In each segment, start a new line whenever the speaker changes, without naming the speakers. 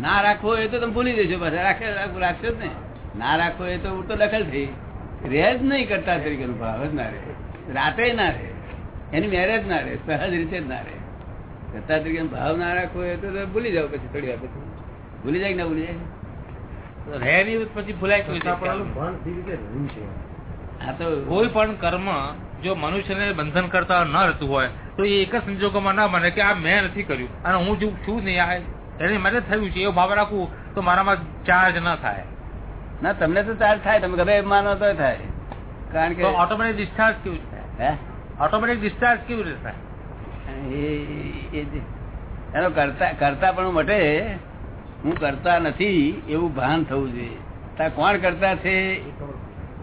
ના રાખવો એ તો તમે ભૂલી જશો પાછા રાખે રાખશો જ ને. ના રાખવો એ તો ઉડતો દખલ થઈ. રહે જ નહીં કરતા તરીકેનો ભાવ જ ના રહે. રાતે ના રહે. એની મેરેજ ના રહે સહજ રીતે જ ના રહે. કરતા તરીકે ભાવ ના રાખવો એ તો ભૂલી જાવ પછી થોડી વાર પછી. ભૂલી જાય ના ભૂલી જાય?
રહે નહીં પછી ભૂલાય
આ તો
કોઈ પણ કર્મ જો મનુષ્યને બંધન કરતા ન રહેતું હોય તો એ એક જ સંજોગોમાં ના બને કે આ મેં નથી કર્યું. અને હું જો છું નહીં આ એને મને થયું છે એવું ભાવ રાખવું તો મારામાં ચાર્જ ન થાય.
ના તમને તો ચાર્જ થાય તમે ગમે માનો તો થાય. કારણ કે
ઓટોમેટિક ડિસ્ચાર્જ કેવું થાય ઓટોમેટિક ડિસ્ચાર્જ કેવી રીતે થાય?
એનો કરતા કરતા પણ મટે. હું કરતા નથી એવું ભાન થવું જોઈએ. તાર કોણ કરતા છે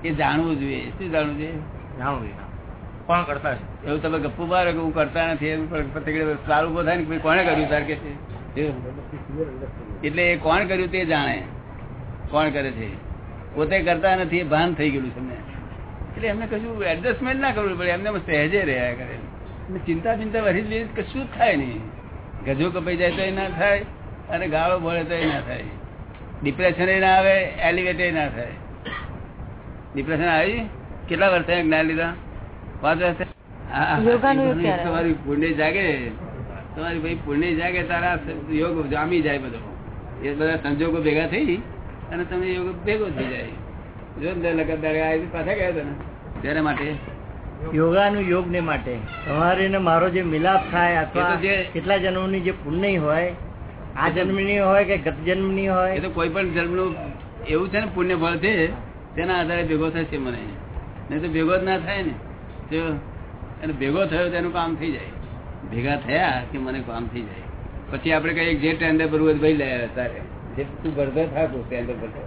એ જાણવું જોઈએ. શું જાણવું જોઈએ?
જાણવું જોઈએ કોણ કરતા છે?
એવું તમે ગપ્પુ મારે કે હું કરતા નથી એમ પ્રતિક્રિયા સારું ઊભો થાય ને કોને કોણે કર્યું તાર કે છે. એટલે એ કોણ કર્યું તે જાણે કોણ કરે છે પોતે કરતા નથી એ ભાન થઈ ગયેલું તમને એટલે એમને કશું એડજસ્ટમેન્ટ ના કરવું પડે એમને સહેજે રહ્યા કરે ચિંતા ચિંતા વધી લીધી કશું જ થાય નહીં ગજો કપાઈ જાય તો એ ના થાય અને ગાળો ભળે તો એ ના થાય ડિપ્રેશન એ ના આવે એલિવેટ એ ના થાય ડિપ્રેશન આવી કેટલા વર્ષે જ્ઞાન લીધા પાંચ વર્ષે? તમારી પુણ્ય જાગે તમારી ભાઈ પુણ્ય જાગે તારા યોગ જામી જાય બધો. એ બધા સંજોગો ભેગા થઈ અને તમે યોગ ભેગો થઈ જાય. જો ને પાછા ગયા હતા ને તેના માટે?
યોગાનું યોગ ને માટે. તમારે ને મારો જે મિલાપ થાય અથવા કેટલા જન્મની જે પુણ્ય હોય આ જન્મની હોય કે ગત જન્મની હોય?
એ તો કોઈ પણ જન્મનું એવું છે ને પુણ્ય ફળ છે તેના આધારે ભેગો થશે મને નહીં તો ભેગો જ ના થાય ને. તો અને ભેગો થયો તેનું કામ થઈ જાય. ભેગા થયા કે મને કામ થઈ જાય. પછી આપણે કઈ જે ટેન્ડર ભરવું હોય ભાઈ લે તારે. જે તું ભરતો થાકું ટેન્ડર ભરતો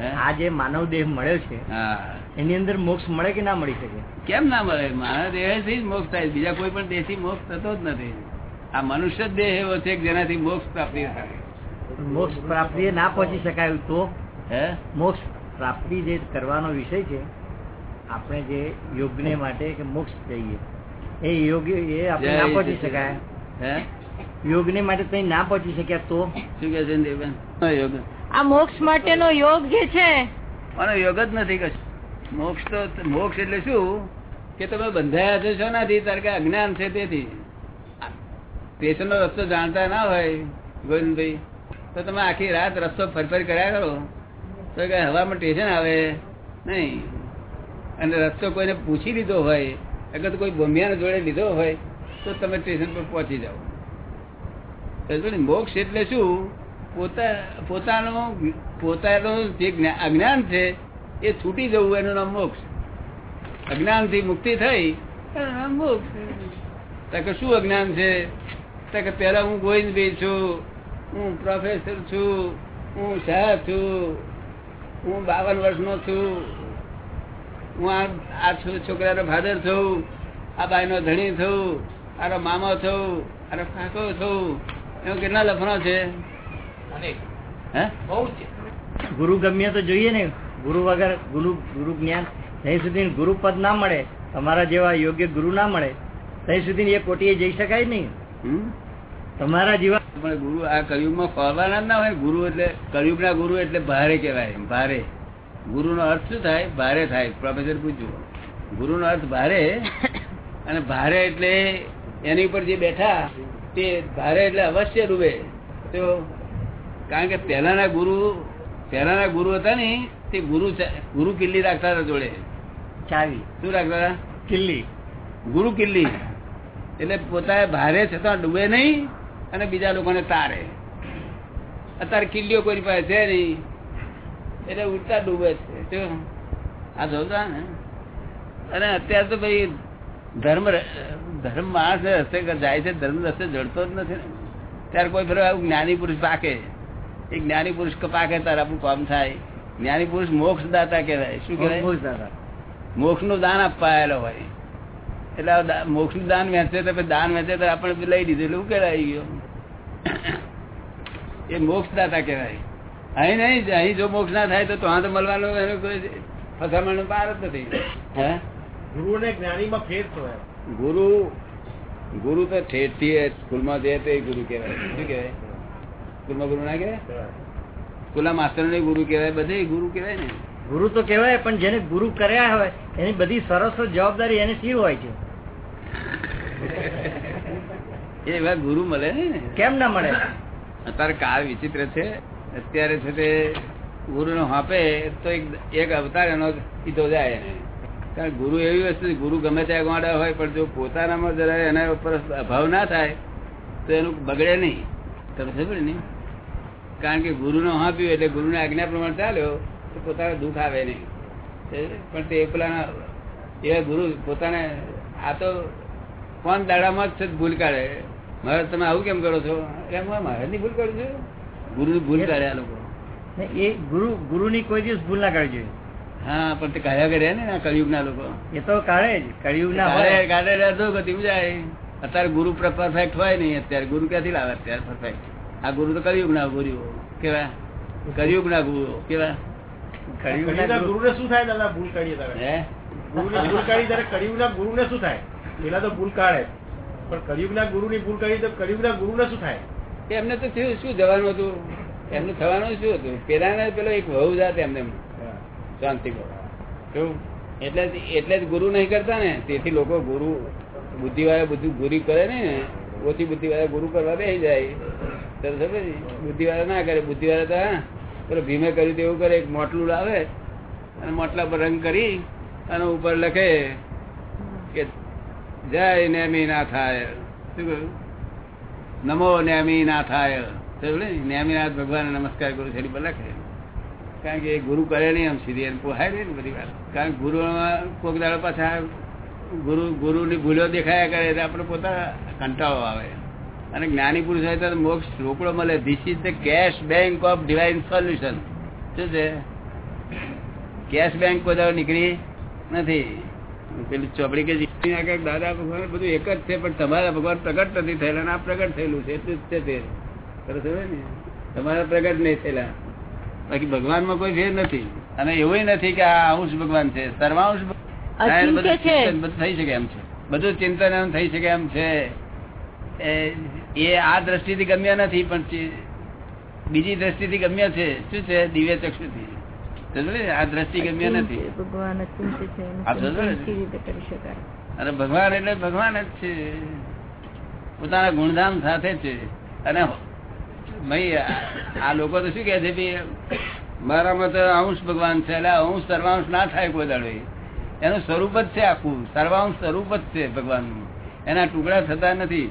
હે?
આ જે માનવ દેહ મળ્યો છે
હા.
એની અંદર મોક્ષ મળે કે ના મળી શકે?
કેમ ના મળે? મારા દેહથી જ મોક્ષ થાય બીજા કોઈ પણ દેહથી મોક્ષ થતો જ નથી. આ મનુષ્ય જ દેહ એવો છે કે જેનાથી મોક્ષ પ્રાપ્તિ થાય.
મોક્ષ પ્રાપ્તિ ના પહોંચી શકાય તો.
હે?
મોક્ષ પ્રાપ્તિ જે કરવાનો વિષય છે આપણે જે યોગને માટે કે મોક્ષ જઈએ એ યોગી એ આપણે ના પહોંચી શકાય.
હે?
યોગને માટે કઈ ના પહોંચી શક્યા તો?
શું કે છે દેવબેન? યોગ.
આ મોક્ષ માટેનો યોગ જે છે.
અને યોગ જ નથી કશું. મોક્ષ તો મોક્ષ એટલે શું? કે તમે બંધાયા છો શોનાથી? તારે કે અજ્ઞાન છે તેથી. સ્ટેશનનો રસ્તો જાણતા ના હોય ગોવિંદભાઈ. તો તમે આખી રાત રસ્તો ફરફર કર્યા કરો. તો કે હવામાં સ્ટેશન આવે. નહીં. અને રસ્તો કોઈને પૂછી લીધો હોય તો કોઈ ભૂમિયાને જોડે લીધો હોય, તો તમે સ્ટેશન પર પહોંચી જાઓ. મોક્ષ એટલે શું? પોતા, પોતાનો, પોતાનું જે અજ્ઞાન છે, એ છૂટી જવું, એનું નામ મોક્ષ. અજ્ઞાનથી મુક્તિ થઈ, એનું નામ મોક્ષ. તકે શું અજ્ઞાન છે? તકે પેલા હું ગોવિંદભાઈ છું, હું પ્રોફેસર છું, હું શાહ છું, હું બાવન વર્ષનો છું. હું આ છોકરાનો ફાધર છું આ બાઈનો ધણી છું આનો મામો છું આનો કાકો છું. એવો કેટલા લફણો છે? હે?
ગુરુ ગમ્ય તો જોઈએ ને. ગુરુ વગર ગુરુ ગુરુ જ્ઞાન ત્યાં સુધી ગુરુ પદ ના મળે. તમારા જેવા યોગ્ય ગુરુ ના મળે. ત્યાં સુધી એ કોટીએ જઈ શકાય નહીં.
હમ?
તમારા જેવા
પણ ગુરુ આ કળિયુગમાં ફરવાના જ ના હોય. ગુરુ એટલે કળિયુગના ગુરુ એટલે ભારે કહેવાય ભારે. ગુરુનો અર્થ શું થાય? ભારે થાય. પ્રોફેસર પૂછ્યું. ગુરુનો અર્થ ભારે અને ભારે એટલે એની ઉપર જે બેઠા તે ભારે એટલે અવશ્ય ડૂબે તો કારણ કે પહેલાના ગુરુ પહેલાના ગુરુ હતા ને તે ગુરુ ગુરુ કિલ્લી રાખતા હતા જોડે.
ચાવી.
શું રાખતા હતા?
કિલ્લી.
ગુરુ કિલ્લી. એટલે પોતા ભારે છતાં ડૂબે નહીં અને બીજા લોકોને તારે. અત્યારે કિલ્લીઓ કોઈ પાસે છે નહીં. એટલે ઉડતા ડૂબે છે આ જોતા ને. અને અત્યારે તો ભાઈ ધર્મ ધર્મ માણસ રસ્તે જાય છે ધર્મ રસ્તે જડતો જ નથી ત્યારે કોઈ ફેર જ્ઞાની પુરુષ પાકે. એ જ્ઞાની પુરુષ પાકે ત્યારે આપણું કામ થાય. જ્ઞાની પુરુષ મોક્ષ દાતા કહેવાય. શું કહેવાય?
મોક્ષ દાતા.
મોક્ષનું દાન આપવા આવેલો હોય. એટલે મોક્ષનું દાન વેચે તો દાન વેચે તો આપણે લઈ દીધેલું કેળાઈ ગયો? એ મોક્ષ દાતા કહેવાય. અહીં નહીં અહીં જો મોક્ષ ના થાય તો ત્યાં તો મળવાનો એનો કોઈ ફસામણ પાર જ નથી. હે?
ગુરુ ને જ્ઞાની માં ફેર તો
ગુરુ ગુરુ તો ઠેઠથી સ્કૂલમાં તો એ ગુરુ કહેવાય. શું કહેવાય? સ્કૂલમાં ગુરુ ના કહેવાય? સ્કૂલના માસ્ટર ને ગુરુ કહેવાય બધે ગુરુ કહેવાય ને.
ગુરુ તો કહેવાય પણ જેને ગુરુ કર્યા હોય એની બધી સરસ જવાબદારી એને શી હોય છે?
એવા ગુરુ મળે ને.
કેમ ના મળે?
અત્યારે કાળ વિચિત્ર છે. અત્યારે છે તે ગુરુ નો હાપે તો એક અવતાર એનો સીધો જાય. એને કારણ ગુરુ એવી વસ્તુ ગુરુ ગમે ત્યાં ગોંડા હોય, પણ જો પોતાનામાં જરા એના ઉપર અભાવ ના થાય, તો એનું બગડે નહીં. તમે સમજ ને? કારણ કે ગુરુનો હાંપ્યું એટલે ગુરુને આજ્ઞા પ્રમાણે ચાલ્યો, તો પોતાને દુઃખ આવે નહીં. પણ તે પેલા એવા ગુરુ પોતાને, આ તો કોણ દાડામાં જ છે, ભૂલ કાઢે. મારે તમે આવું કેમ કરો છો? એમ મહારાજની ભૂલ કરું છું ગુરુની ભૂલ કાઢે લોકો.
એ ગુરુ ની કોઈ દિવસ ભૂલ ના કરવી જોઈએ.
હા પણ તે કાઢ્યા ને આ કળિયુગના લોકો.
એ તો કાઢે જ. કળિયુગ ના
કાઢે કાઢે અધો ગતિ જાય અત્યારે ગુરુ પરફેક્ટ હોય નહીં. અત્યારે ગુરુ ક્યાંથી લાવે? અત્યારે પરફેક્ટ આ ગુરુ તો કળિયુગ ના ગુરુ કેવા? કળિયુગ ના ગુરુ કેવા?
કળિયુગ ના ગુરુ-
ને શું થાય દાદા? ભૂલ કાઢીએ ત્યારે
હે?
ગુરુની ભૂલ કાઢી ત્યારે કળીયુગના ગુરુ ને શું થાય? પેલા તો ભૂલ કાઢે. પણ કળીયુગના ગુરુ ની ભૂલ કાઢી તો કર્યું ગુરુ ને શું થાય?
એમને તો થયું, શું જવાનું હતું? એમનું થવાનું શું હતું? પેલા પેલો એક વહુ જાત એમને. શાંતિ એટલે એટલે જ ગુરુ નહીં કરતા ને? તેથી લોકો ગુરુ બુદ્ધિ વાળા બુદ્ધિ, ગુરુ કરે ને, ઓછી બુદ્ધિ વાળા ગુરુ કરવા બે જાય. બુદ્ધિ વાળા ના કરે. બુદ્ધિ વાળા તો, હા, પેલો ભીમે કર્યું તેવું કરે, એક મોટલું લાવે, અને મોટલા પર રંગ કરી, અને ઉપર લખે કે, જય નેમી ના થાય શું કહ્યું? નમો નેમી ના? થાય નેમીનાથ ભગવાન નમસ્કાર કરું છું એની પર લખે. કારણ કે ગુરુ કરે નહીં આમ સીધી, એને પોહાય નહીં ને બધી વાત. કારણ કે ગુરુ કોક દાડો પાછા ગુરુ, ગુરુની ભૂલો દેખાયા કરે એટલે આપણે પોતા કંટાળો આવે. અને જ્ઞાની પુરુષ હોય તો મોક્ષ રોકડો મળે. This is the cash bank of divine solution શું છે? કેશ બેંક કોઈ નીકળી નથી. પેલી ચોપડી કે દાદા ભગવાન બધું એક જ છે પણ તમારા ભગવાન પ્રગટ નથી થયેલા આ પ્રગટ થયેલું છે એટલું જ છે તે. ખરું ને? તમારા પ્રગટ નહીં થયેલા. બાકી ભગવાનમાં કોઈ ભેદ નથી. અને એવું નથી કે આ અંશ ભગવાન છે સર્વાંશ ભગવાન. બધું થઈ શકે એમ છે. બધું ચિંતન એમ થઈ શકે એમ છે. એ- એ આ દ્રષ્ટિથી ગમ્ય નથી પણ બીજી દ્રષ્ટિથી ગમ્ય છે. શું છે? દિવ્ય ચક્ષુથી? આ દ્રષ્ટિ ગમ્ય નથી.
ભગવાન
એટલે ભગવાન જ છે. પોતાના ગુણધામ સાથે છે. અને આ લોકો તો શું કે છે મારામાં તો અંશ ભગવાન છે એટલે અંશ સર્વાંશ ના થાય કોઈ દાડો. એનું સ્વરૂપ જ છે આખું. સર્વાંશ સ્વરૂપ જ છે ભગવાનનું. એના ટુકડા થતા નથી.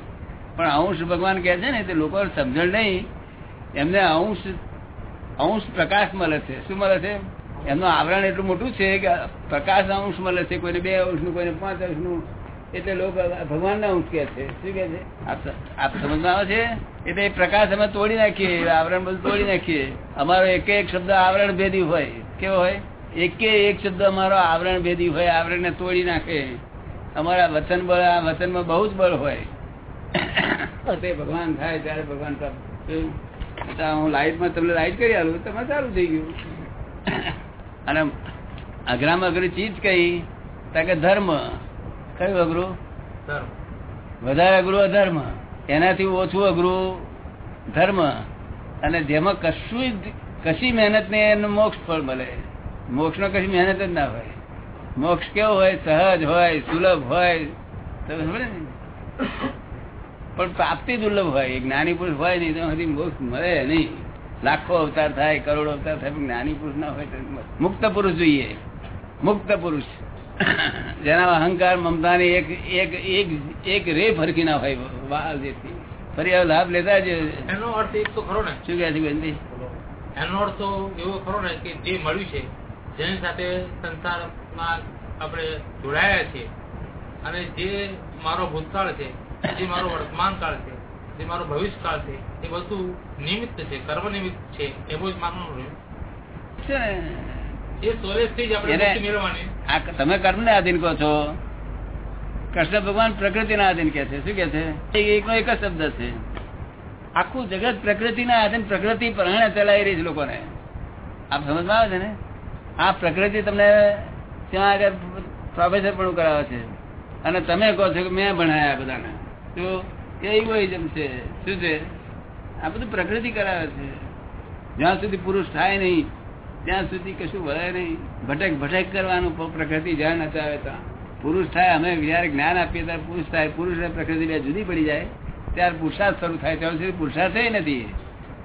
પણ અંશ ભગવાન કે છે ને તે લોકો સમજણ નહીં. એમને અંશ અંશ પ્રકાશ મળે છે. શું મળે છે? એમનું આવરણ એટલું મોટું છે કે પ્રકાશ અંશ મળે છે. કોઈને બે અંશનું, કોઈને પાંચ અંશનું. એટલે લોકો ભગવાન ના અંશ કે છે. શું કે છે? આપ સમજમાં છે? એટલે પ્રકાશ અમે તોડી નાખીએ આવરણ બધું તોડી નાખીએ. અમારો એક એક શબ્દ આવરણ ભેદી હોય. કેવો હોય? એકે એક શબ્દ અમારો આવરણ ભેદી હોય આવરણ ને તોડી નાખે. અમારા વચન બળ, આ વચનમાં બહુ જ બળ હોય. તે ભગવાન થાય ત્યારે ભગવાન પ્રાપ્ત હું લાઈટમાં તમને લાઈટ કરી આલું તમે સારું થઈ ગયું. અને અઘરામાં અઘરી ચીજ કઈ? કે ધર્મ. કયું અઘરું?
ધર્મ.
વધારે અઘરું અધર્મ. એનાથી ઓછું અઘરું ધર્મ. અને જેમાં કશું કશી મહેનત ને એનું મોક્ષ ફળ મળે. મોક્ષ નો કશી મહેનત જ ના હોય. મોક્ષ કેવો હોય? સહજ હોય સુલભ હોય. તમે સમજે ને? પણ પ્રાપ્તિ દુર્લભ હોય. જ્ઞાની પુરુષ હોય નહીં તો સુધી મોક્ષ મળે નહીં. લાખો અવતાર થાય કરોડો અવતાર થાય પણ જ્ઞાની પુરુષ ના હોય તો મુક્ત પુરુષ જોઈએ. મુક્ત પુરુષ. જેના અહંકાર મમતાની એક એક એક એક રે ફરકી ના હોય જેથી ફરી આ લાભ લેતા જ
એનો અર્થ એક તો ખરો ને.
શું કહે છે બેનજી?
એનો અર્થ તો એવો ખરો ને કે જે મળ્યું છે જેની સાથે સંસારમાં આપણે જોડાયા છીએ અને જે મારો ભૂતકાળ છે જે મારો વર્તમાન કાળ છે જે મારો ભવિષ્યકાળ છે એ બધું નિમિત્ત છે કર્મ નિમિત્ત છે એવું જ
ક- તમે કર્મ ને આધીન કહો છો? કૃષ્ણ ભગવાન પ્રકૃતિ ના આધીન કે છે શું કે છે? એકનો એક જ શબ્દ છે. આખું જગત પ્રકૃતિ ના આધીન પ્રકૃતિ પ્રમાણે ચલાવી રહી છે લોકોને. આપ સમજમાં આવે છે ને? આ પ્રકૃતિ તમને ત્યાં આગળ પ્રોફેસર પણ કરાવે છે. અને તમે કહો છો કે મેં ભણાયા બધાને. તો એ ઇગોઇઝમ છે? શું છે? આ બધું પ્રકૃતિ કરાવે છે. જ્યાં સુધી પુરુષ થાય નહીં ત્યાં સુધી કશું વળે નહીં. ભટક ભટક કરવાનું પ્રકૃતિ જ્યાં નચાવે ત્યાં. પુરુષ થાય અમે જયારે જ્ઞાન આપીએ ત્યારે પુરુષ થાય. પુરુષ પ્રકૃતિ બે જુદી પડી જાય. ત્યારે પુરુષાર્થ શરૂ થાય. ત્યાં સુધી પુરુષાર્થ નથી.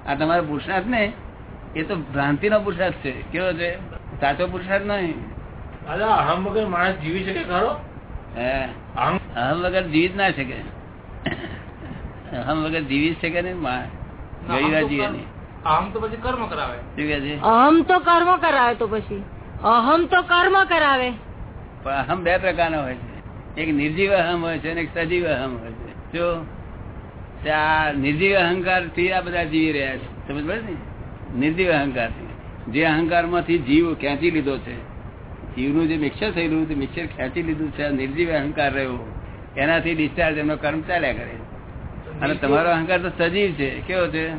આ તમારો પુરુષાર્થ ને એ તો ભ્રાંતિનો પુરુષાર્થ છે. કેવો છે? સાચો પુરુષાર્થ નહીં.
દાદા અહમ વગર માણસ જીવી શકે ખરો?
હે.
અહમ
વગર જીવી જ ના શકે. અહમ વગર જીવી જ શકે ને જીવે
તો પછી કર્મ કરાવે.
છે?
અહમ તો કર્મ કરાવે તો પછી. અહમ તો કર્મ કરાવે.
પણ અહમ બે પ્રકારનો હોય છે. એક નિર્જીવ અહમ હોય છે અને એક સજીવ અહમ હોય છે. જો આ નિર્જીવ અહંકારથી આ બધા જીવી રહ્યા છે. સમજ પડે ને? નિર્જીવ અહંકારથી જે અહંકારમાંથી જીવ ખેંચી લીધો છે જીવનું જે મિક્સર થયેલું તે મિક્સર ખેંચી લીધું છે નિર્જીવ અહંકાર રહ્યો એનાથી ડિસ્ચાર્જ એમનો કર્મ ચાલ્યા કરે અને તમારો અહંકાર તો સજીવ છે. કેવો છે?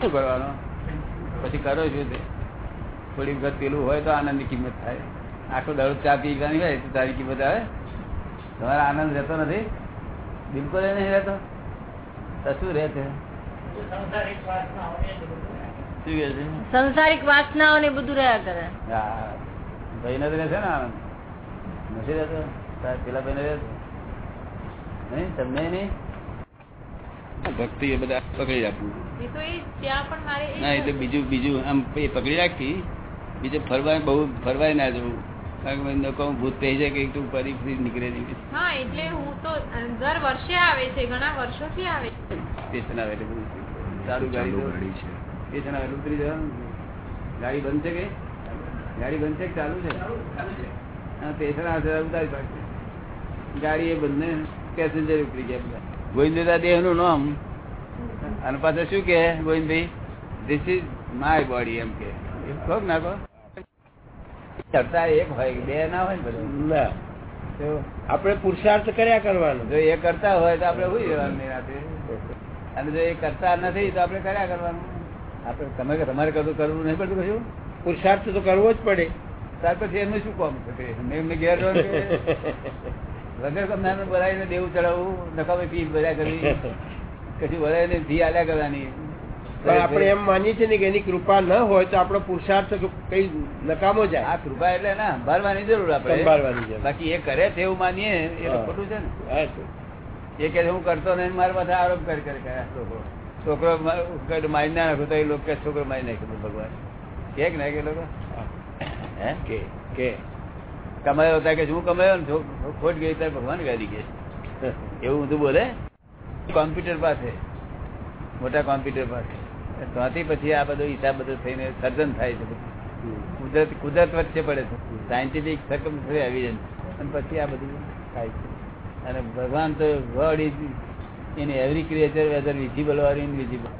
કરવાનો? પછી કરો શું તે? થોડી વખત પેલું હોય તો આનંદની કિંમત થાય. આખો દાડો ચા પીવાની હોય તો તારી કિંમત આવે. તમારો આનંદ રહેતો નથી. બિલકુલ એ નહીં રહેતો. તો શું રહે છે? છે?
સંસારિક વાસનાઓ ને બધું રહ્યા કરે.
હા. ભાઈ નથી રહેશે ને આનંદ? નથી રહેતો? પેલા ભાઈ રહે નહીં તમને નહીં ભક્તિ એ બધા પકડી રાખવું
એ તો એ ત્યાં પણ મારે એ
ના એટલે બીજું બીજું આમ એ પકડી રાખી બીજું ફરવા બહુ ફરવાય ના જવું. કારણ કે નકો ભૂત થઈ જાય કે તું ફરી ફરી નીકળે નહીં.
હા એટલે હું તો દર વર્ષે આવે છે ઘણા વર્ષોથી આવે છે.
સ્ટેશન આવે એટલે બધું. સારું ગાડી છે. સ્ટેશન આવે ઉતરી જવાનું ગાડી બંધ છે કે? ગાડી બંધ છે કે ચાલુ છે? હા સ્ટેશન આવે ઉતારી પાડશે. ગાડી એ બંને પેસેન્જર ઉપડી ગયા ગોવિંદા દેહનું નામ. અને પાછળ શું કે Govindbhai? This is my body એમ કે એમ કહો ના કહો? ચર્ચા એક હોય બે ના હોય ને બધું.
ના. આપણે પુરુષાર્થ કર્યા કરવાનો.
જો એ કરતા હોય તો આપણે હોય જવાનું રાતે અને જો એ કરતા નથી તો આપણે કર્યા કરવાનું. આપણે તમે તમારે કદું કરવું નહીં પડતું કશું?
પુરુષાર્થ તો કરવો જ પડે.
ત્યાર પછી એમને શું કામ? થશે એમને કે? વગર કમનાનું બોલાવીને દેવું ચડાવવું નકામે ફીસ ભર્યા કરવી કશું બોલાવીને ફી આલ્યા કરવાની.
પણ આપણે એમ માનીએ છીએ ને કે એની કૃપા ન હોય તો આપણો પુરુષાર્થ કઈ નકામો
આ કૃપા એટલે ના સંભાળવાની જરૂર આપણે.
સંભાળવાની.
બાકી એ કરે છે એવું માનીએ એ ખોટું છે ને. એ કે હું કરતો નહીં મારા પાસે આરોપ કરી કરી છોકરો. છોકરો મારી ના નાખો તો એ લોકો છોકરો મારી નાખ્યો ભગવાન. કે કે ના કે લોકો? હે?
કે કે.
કમાયો હતા કે શું કમાયો ખોટ ગઈ ત્યારે ભગવાન ગાડી કે. એવું બધું બોલે? કોમ્પ્યુટર પાસે. મોટા કોમ્પ્યુટર પાસે. ત્યાંથી પછી આ બધો હિસાબ બધો થઈને સર્જન થાય છે. કુદરત કુદરત વચ્ચે પડે છે. સાયન્ટિફિક સકમ એવિડન્સ અને પછી આ બધું થાય છે. અને ભગવાન તો word is in every creature whether visible or invisible